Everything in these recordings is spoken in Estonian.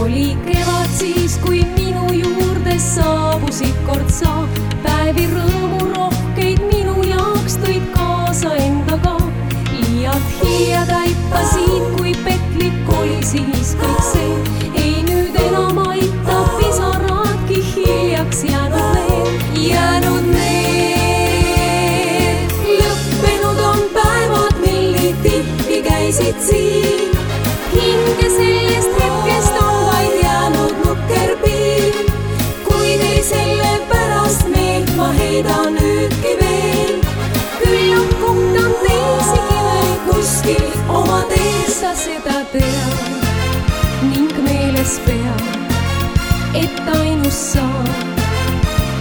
oli kevad siis, kui minu juurde saabusid kord sa. päevi rõõmurohkeid minu jaoks tõid kaasa endaga. liialt hilja taipasid, kui petlik oli siis kõik see. ei nüüd enam aita pisaradki hiljaks jäänud need, jäänud need. lõppenud on päevad, mil nii tihti käisid siin. Meeles pea, et ainus sa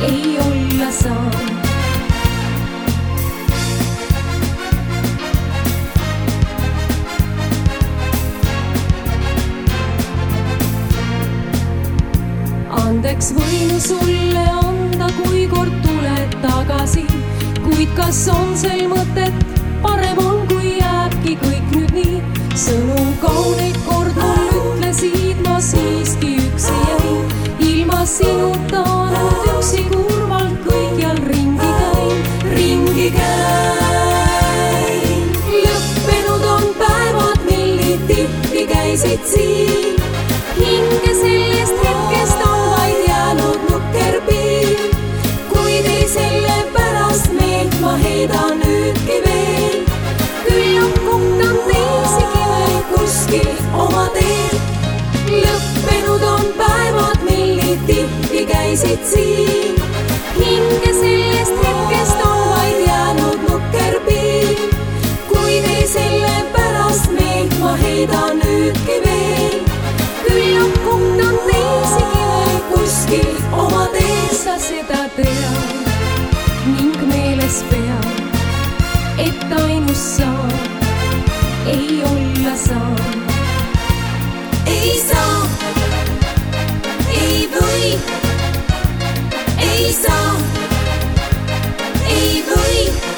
ei olla saa. andeks võin sulle anda, kui kord tuled tagasi, kuid kas on sel mõtet, parem on, käisid siin. hinge sellest hetkest on vaid jäänud nukker piir, kuid ei sellepärast meelt ma heidan nüüdki veel. küllap kohtan teisigi veel kuskil oma teel. lõppenud on päevad, mil nii tihti käisid siin. Seda tead ning meeles pea, et ainus sa ei olla saa. ei saa, ei või, ei saa, ei või.